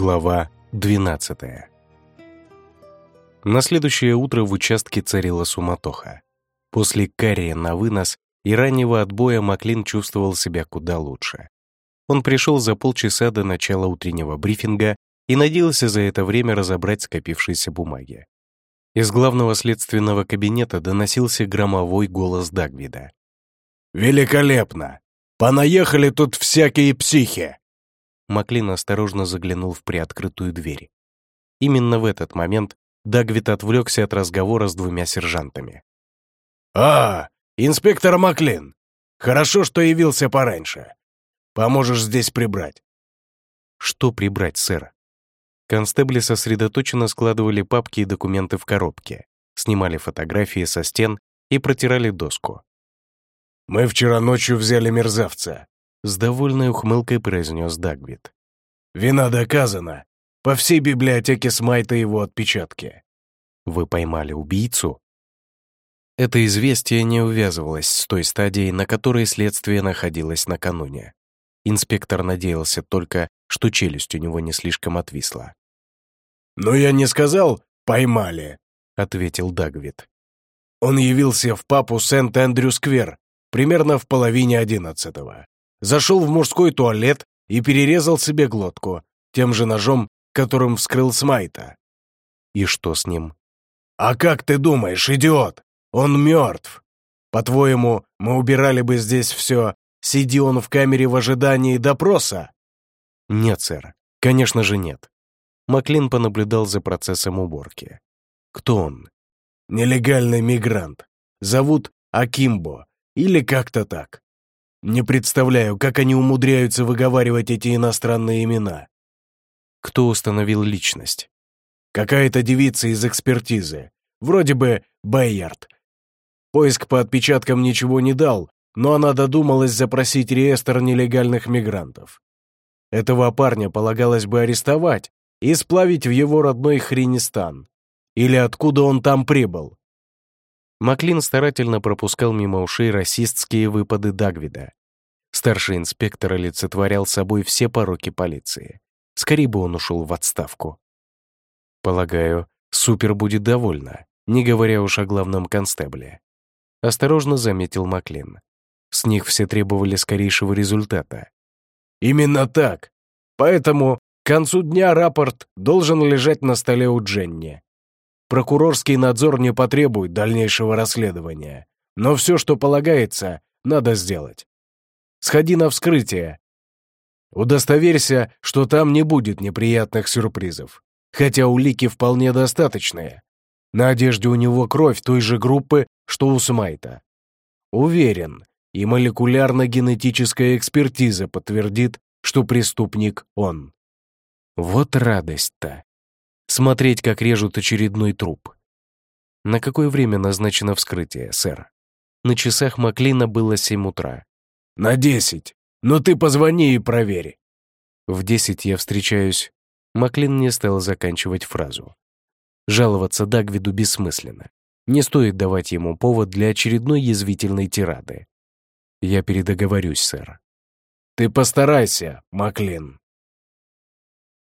Глава 12 На следующее утро в участке царила суматоха. После кария на вынос и раннего отбоя Маклин чувствовал себя куда лучше. Он пришел за полчаса до начала утреннего брифинга и надеялся за это время разобрать скопившиеся бумаги. Из главного следственного кабинета доносился громовой голос Дагвида. «Великолепно! Понаехали тут всякие психи!» Маклин осторожно заглянул в приоткрытую дверь. Именно в этот момент Дагвит отвлекся от разговора с двумя сержантами. «А, инспектор Маклин! Хорошо, что явился пораньше. Поможешь здесь прибрать». «Что прибрать, сэр?» Констебли сосредоточенно складывали папки и документы в коробке, снимали фотографии со стен и протирали доску. «Мы вчера ночью взяли мерзавца», с довольной ухмылкой произнес Дагвит. «Вина доказана. По всей библиотеке Смайта его отпечатки». «Вы поймали убийцу?» Это известие не увязывалось с той стадией, на которой следствие находилось накануне. Инспектор надеялся только, что челюсть у него не слишком отвисла. «Но я не сказал «поймали», — ответил Дагвит. Он явился в папу Сент-Эндрю-сквер примерно в половине одиннадцатого зашел в мужской туалет и перерезал себе глотку тем же ножом, которым вскрыл Смайта. И что с ним? «А как ты думаешь, идиот? Он мертв. По-твоему, мы убирали бы здесь все, сиди он в камере в ожидании допроса?» «Нет, сэр, конечно же нет». Маклин понаблюдал за процессом уборки. «Кто он?» «Нелегальный мигрант. Зовут Акимбо, или как-то так. Не представляю, как они умудряются выговаривать эти иностранные имена. Кто установил личность? Какая-то девица из экспертизы. Вроде бы Бэйярд. Поиск по отпечаткам ничего не дал, но она додумалась запросить реестр нелегальных мигрантов. Этого парня полагалось бы арестовать и сплавить в его родной Хренистан. Или откуда он там прибыл. Маклин старательно пропускал мимо ушей расистские выпады Дагвида. Старший инспектор олицетворял собой все пороки полиции. Скорее бы он ушел в отставку. Полагаю, Супер будет довольна, не говоря уж о главном констебле. Осторожно заметил Маклин. С них все требовали скорейшего результата. «Именно так. Поэтому к концу дня рапорт должен лежать на столе у Дженни. Прокурорский надзор не потребует дальнейшего расследования, но все, что полагается, надо сделать. Сходи на вскрытие. Удостоверься, что там не будет неприятных сюрпризов, хотя улики вполне достаточные. На одежде у него кровь той же группы, что у Смайта. Уверен, и молекулярно-генетическая экспертиза подтвердит, что преступник он. Вот радость-то смотреть, как режут очередной труп. На какое время назначено вскрытие, сэр? На часах Маклина было семь утра. На десять. Но ты позвони и проверь. В десять я встречаюсь. Маклин не стал заканчивать фразу. Жаловаться Дагвиду бессмысленно. Не стоит давать ему повод для очередной язвительной тирады. Я передоговорюсь, сэр. Ты постарайся, Маклин.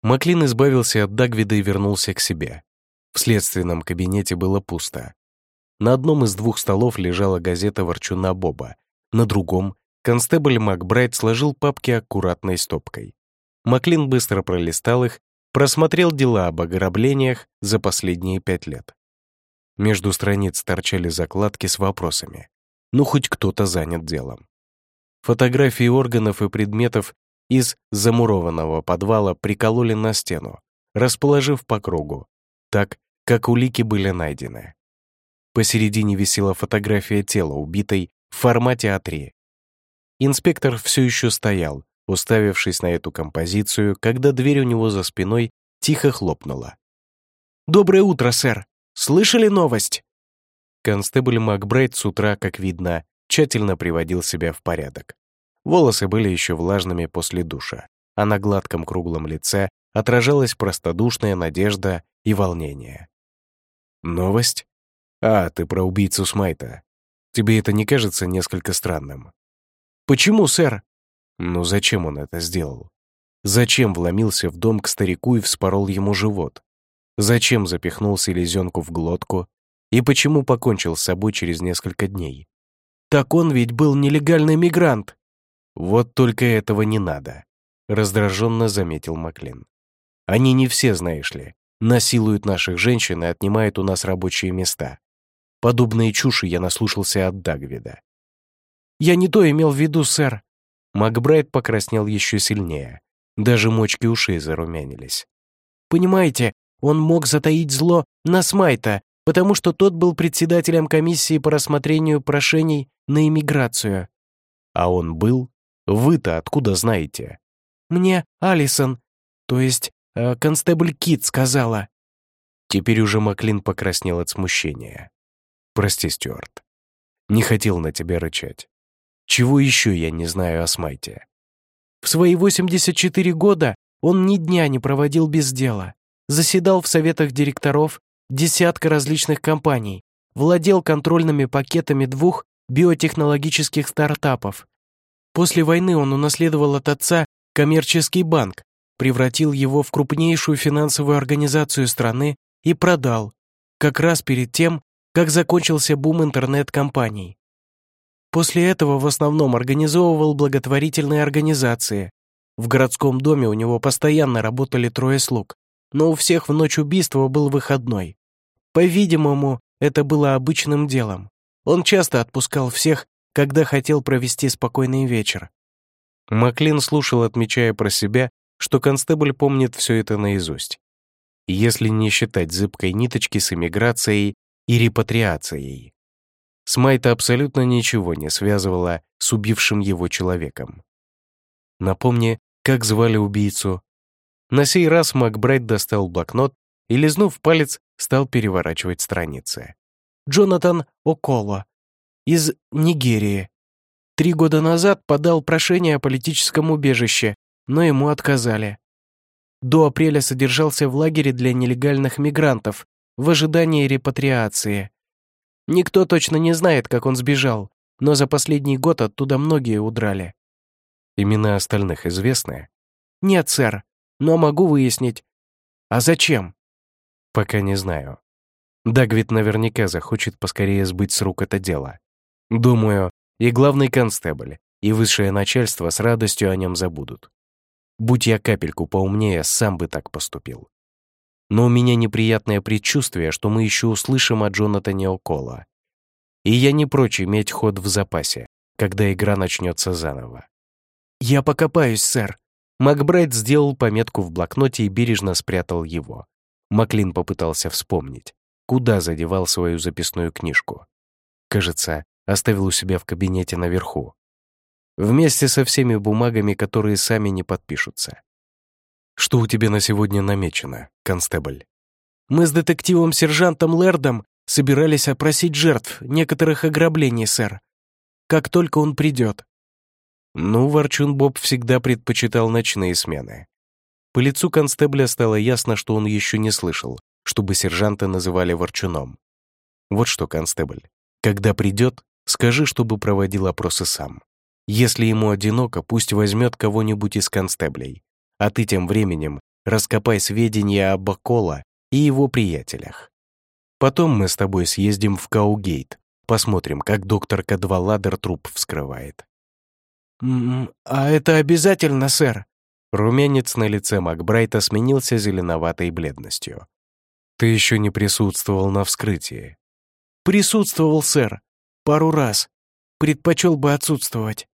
Маклин избавился от Дагвида и вернулся к себе. В следственном кабинете было пусто. На одном из двух столов лежала газета ворчуна Боба, на другом констебль Макбрайт сложил папки аккуратной стопкой. Маклин быстро пролистал их, просмотрел дела об ограблениях за последние пять лет. Между страниц торчали закладки с вопросами. Ну, хоть кто-то занят делом. Фотографии органов и предметов из замурованного подвала прикололи на стену, расположив по кругу, так, как улики были найдены. Посередине висела фотография тела убитой в формате А3. Инспектор все еще стоял, уставившись на эту композицию, когда дверь у него за спиной тихо хлопнула. «Доброе утро, сэр! Слышали новость?» Констебль Макбрайт с утра, как видно, тщательно приводил себя в порядок. Волосы были еще влажными после душа, а на гладком круглом лице отражалась простодушная надежда и волнение. «Новость? А, ты про убийцу Смайта. Тебе это не кажется несколько странным?» «Почему, сэр?» «Ну зачем он это сделал?» Зачем вломился в дом к старику и вспорол ему живот? Зачем запихнул селезенку в глотку? И почему покончил с собой через несколько дней? Так он ведь был нелегальный мигрант. Вот только этого не надо, раздраженно заметил Маклин. Они не все, знаешь ли, насилуют наших женщин и отнимают у нас рабочие места. Подобные чуши я наслушался от Дагвида. «Я не то имел в виду, сэр». Макбрайт покраснел еще сильнее. Даже мочки ушей зарумянились. «Понимаете, он мог затаить зло на Смайта, потому что тот был председателем комиссии по рассмотрению прошений на иммиграцию». «А он был? Вы-то откуда знаете?» «Мне Алисон, то есть э, констебль Кит сказала». Теперь уже Маклин покраснел от смущения. «Прости, Стюарт. Не хотел на тебя рычать. Чего еще я не знаю о Смайте?» В свои 84 года он ни дня не проводил без дела. Заседал в советах директоров десятка различных компаний, владел контрольными пакетами двух биотехнологических стартапов. После войны он унаследовал от отца коммерческий банк, превратил его в крупнейшую финансовую организацию страны и продал, как раз перед тем, как закончился бум интернет-компаний. После этого в основном организовывал благотворительные организации. В городском доме у него постоянно работали трое слуг, но у всех в ночь убийства был выходной. По-видимому, это было обычным делом. Он часто отпускал всех, когда хотел провести спокойный вечер. Маклин слушал, отмечая про себя, что констебль помнит все это наизусть. Если не считать зыбкой ниточки с эмиграцией и репатриацией. Смайта абсолютно ничего не связывало с убившим его человеком. Напомни, как звали убийцу. На сей раз Макбрайт достал блокнот и, лизнув палец, стал переворачивать страницы. Джонатан Около из Нигерии. Три года назад подал прошение о политическом убежище, но ему отказали. До апреля содержался в лагере для нелегальных мигрантов в ожидании репатриации. Никто точно не знает, как он сбежал, но за последний год оттуда многие удрали. Имена остальных известны? Нет, сэр, но могу выяснить. А зачем? Пока не знаю. Дагвид наверняка захочет поскорее сбыть с рук это дело. Думаю, и главный констебль, и высшее начальство с радостью о нем забудут. Будь я капельку поумнее, сам бы так поступил но у меня неприятное предчувствие, что мы еще услышим о Джонатане О'Колла. И я не прочь иметь ход в запасе, когда игра начнется заново. «Я покопаюсь, сэр». Макбрайт сделал пометку в блокноте и бережно спрятал его. Маклин попытался вспомнить, куда задевал свою записную книжку. Кажется, оставил у себя в кабинете наверху. Вместе со всеми бумагами, которые сами не подпишутся. Что у тебя на сегодня намечено, констебль? Мы с детективом-сержантом Лэрдом собирались опросить жертв некоторых ограблений, сэр. Как только он придет. Ну, Ворчун Боб всегда предпочитал ночные смены. По лицу констебля стало ясно, что он еще не слышал, чтобы сержанта называли Ворчуном. Вот что, констебль, когда придет, скажи, чтобы проводил опросы сам. Если ему одиноко, пусть возьмет кого-нибудь из констеблей. А ты тем временем раскопай сведения об Акола и его приятелях. Потом мы с тобой съездим в Каугейт, посмотрим, как доктор Кадваладер труп вскрывает. «М -м, «А это обязательно, сэр?» Румянец на лице Макбрайта сменился зеленоватой бледностью. «Ты еще не присутствовал на вскрытии». «Присутствовал, сэр. Пару раз. Предпочел бы отсутствовать».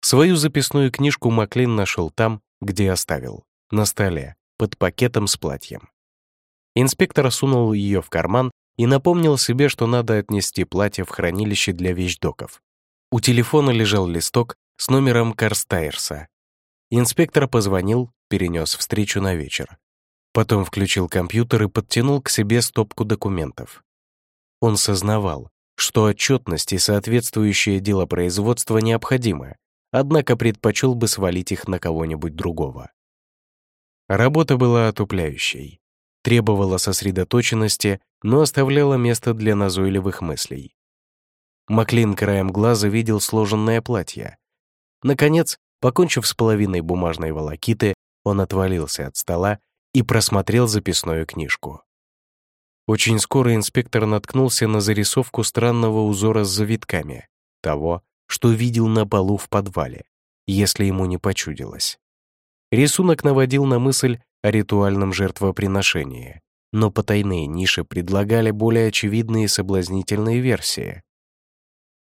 Свою записную книжку Маклин нашел там, где оставил, на столе, под пакетом с платьем. Инспектор сунул ее в карман и напомнил себе, что надо отнести платье в хранилище для вещдоков. У телефона лежал листок с номером Карстайрса. Инспектор позвонил, перенес встречу на вечер. Потом включил компьютер и подтянул к себе стопку документов. Он сознавал, что отчетность и соответствующее делопроизводство необходимы, однако предпочел бы свалить их на кого-нибудь другого. Работа была отупляющей, требовала сосредоточенности, но оставляла место для назойливых мыслей. Маклин краем глаза видел сложенное платье. Наконец, покончив с половиной бумажной волокиты, он отвалился от стола и просмотрел записную книжку. Очень скоро инспектор наткнулся на зарисовку странного узора с завитками, того, что видел на полу в подвале, если ему не почудилось. Рисунок наводил на мысль о ритуальном жертвоприношении, но потайные ниши предлагали более очевидные соблазнительные версии.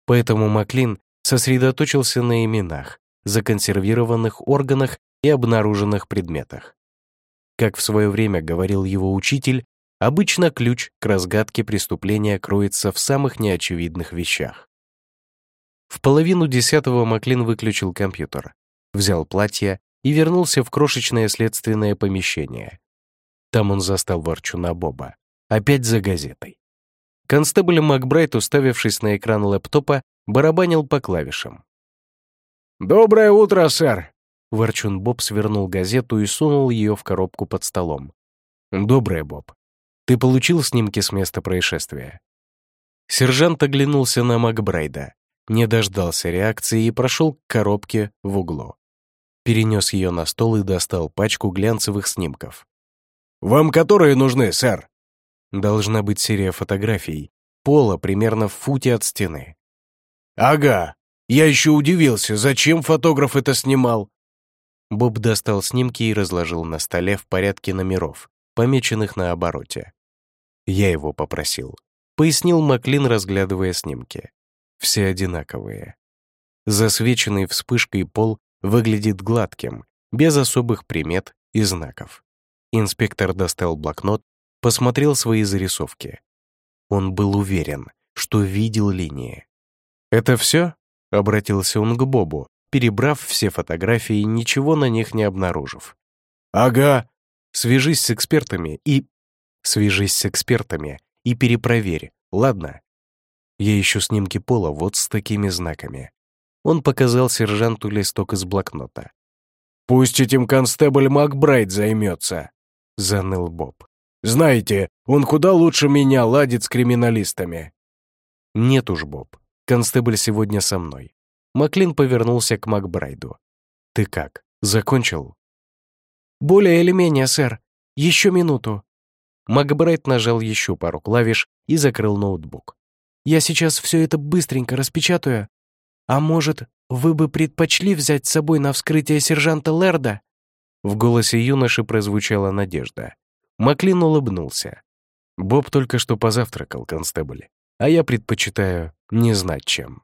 Поэтому Маклин сосредоточился на именах, законсервированных органах и обнаруженных предметах. Как в свое время говорил его учитель, обычно ключ к разгадке преступления кроется в самых неочевидных вещах. В половину десятого Маклин выключил компьютер, взял платье и вернулся в крошечное следственное помещение. Там он застал ворчуна Боба, опять за газетой. Констебль Макбрайт, уставившись на экран лэптопа, барабанил по клавишам. «Доброе утро, сэр!» Ворчун Боб свернул газету и сунул ее в коробку под столом. «Доброе, Боб. Ты получил снимки с места происшествия?» Сержант оглянулся на Макбрайда, не дождался реакции и прошел к коробке в углу. Перенес ее на стол и достал пачку глянцевых снимков. «Вам которые нужны, сэр?» Должна быть серия фотографий, пола примерно в футе от стены. «Ага, я еще удивился, зачем фотограф это снимал?» Боб достал снимки и разложил на столе в порядке номеров, помеченных на обороте. Я его попросил. Пояснил Маклин, разглядывая снимки. Все одинаковые. Засвеченный вспышкой пол выглядит гладким, без особых примет и знаков. Инспектор достал блокнот, посмотрел свои зарисовки. Он был уверен, что видел линии. «Это все?» — обратился он к Бобу, перебрав все фотографии, ничего на них не обнаружив. «Ага. Свяжись с экспертами и... Свяжись с экспертами и перепроверь, ладно? Я ищу снимки пола вот с такими знаками». Он показал сержанту листок из блокнота. «Пусть этим констебль Макбрайт займется», — заныл Боб. «Знаете, он куда лучше меня ладит с криминалистами». «Нет уж, Боб, констебль сегодня со мной. Маклин повернулся к Макбрайду. «Ты как, закончил?» «Более или менее, сэр. Еще минуту». Макбрайд нажал еще пару клавиш и закрыл ноутбук. «Я сейчас все это быстренько распечатаю. А может, вы бы предпочли взять с собой на вскрытие сержанта Лерда?» В голосе юноши прозвучала надежда. Маклин улыбнулся. «Боб только что позавтракал, констебль, а я предпочитаю не знать чем».